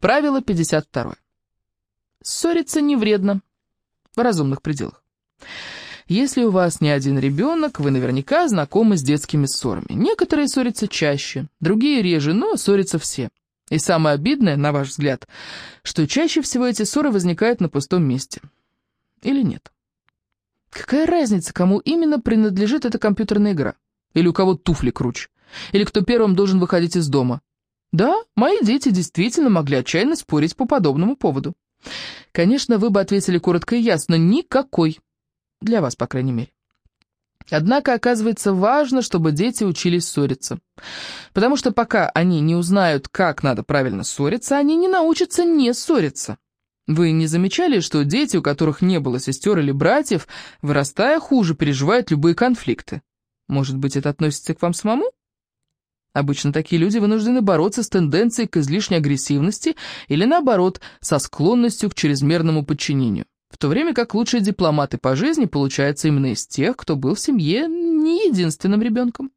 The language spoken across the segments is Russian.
Правило 52. Ссориться не вредно. В разумных пределах. Если у вас не один ребенок, вы наверняка знакомы с детскими ссорами. Некоторые ссорятся чаще, другие реже, но ссорятся все. И самое обидное, на ваш взгляд, что чаще всего эти ссоры возникают на пустом месте. Или нет? Какая разница, кому именно принадлежит эта компьютерная игра? Или у кого туфли круче? Или кто первым должен выходить из дома? Да, мои дети действительно могли отчаянно спорить по подобному поводу. Конечно, вы бы ответили коротко и ясно «никакой». Для вас, по крайней мере. Однако, оказывается, важно, чтобы дети учились ссориться. Потому что пока они не узнают, как надо правильно ссориться, они не научатся не ссориться. Вы не замечали, что дети, у которых не было сестер или братьев, вырастая хуже, переживают любые конфликты? Может быть, это относится к вам самому? Обычно такие люди вынуждены бороться с тенденцией к излишней агрессивности или, наоборот, со склонностью к чрезмерному подчинению. В то время как лучшие дипломаты по жизни получаются именно из тех, кто был в семье не единственным ребенком.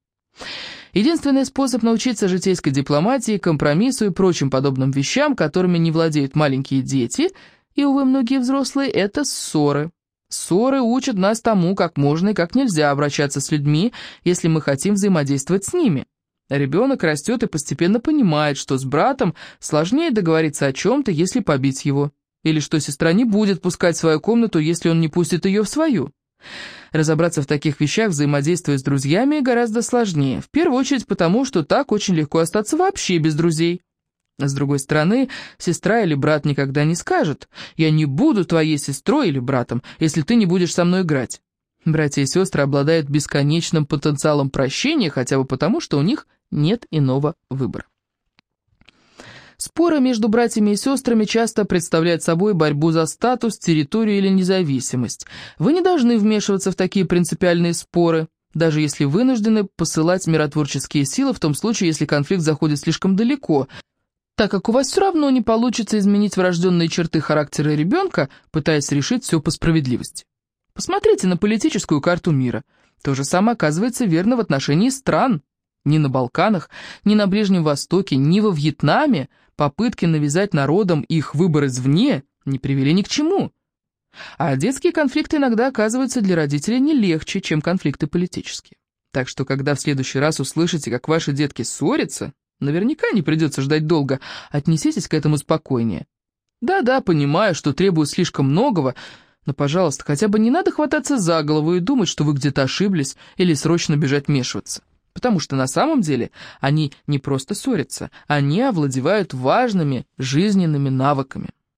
Единственный способ научиться житейской дипломатии, компромиссу и прочим подобным вещам, которыми не владеют маленькие дети, и, увы, многие взрослые, это ссоры. Ссоры учат нас тому, как можно и как нельзя обращаться с людьми, если мы хотим взаимодействовать с ними. Ребенок растет и постепенно понимает, что с братом сложнее договориться о чем-то, если побить его. Или что сестра не будет пускать свою комнату, если он не пустит ее в свою. Разобраться в таких вещах, взаимодействуя с друзьями, гораздо сложнее. В первую очередь потому, что так очень легко остаться вообще без друзей. С другой стороны, сестра или брат никогда не скажут «Я не буду твоей сестрой или братом, если ты не будешь со мной играть». Братья и сестры обладают бесконечным потенциалом прощения, хотя бы потому, что у них нет иного выбора. Споры между братьями и сестрами часто представляют собой борьбу за статус, территорию или независимость. Вы не должны вмешиваться в такие принципиальные споры, даже если вынуждены посылать миротворческие силы в том случае, если конфликт заходит слишком далеко, так как у вас все равно не получится изменить врожденные черты характера ребенка, пытаясь решить все по справедливости. Посмотрите на политическую карту мира. То же самое оказывается верно в отношении стран. Ни на Балканах, ни на Ближнем Востоке, ни во Вьетнаме попытки навязать народам их выбор извне не привели ни к чему. А детские конфликты иногда оказываются для родителей не легче, чем конфликты политические. Так что, когда в следующий раз услышите, как ваши детки ссорятся, наверняка не придется ждать долго, отнеситесь к этому спокойнее. Да-да, понимаю, что требую слишком многого, но, пожалуйста, хотя бы не надо хвататься за голову и думать, что вы где-то ошиблись или срочно бежать вмешиваться. Потому что на самом деле они не просто ссорятся, они овладевают важными жизненными навыками.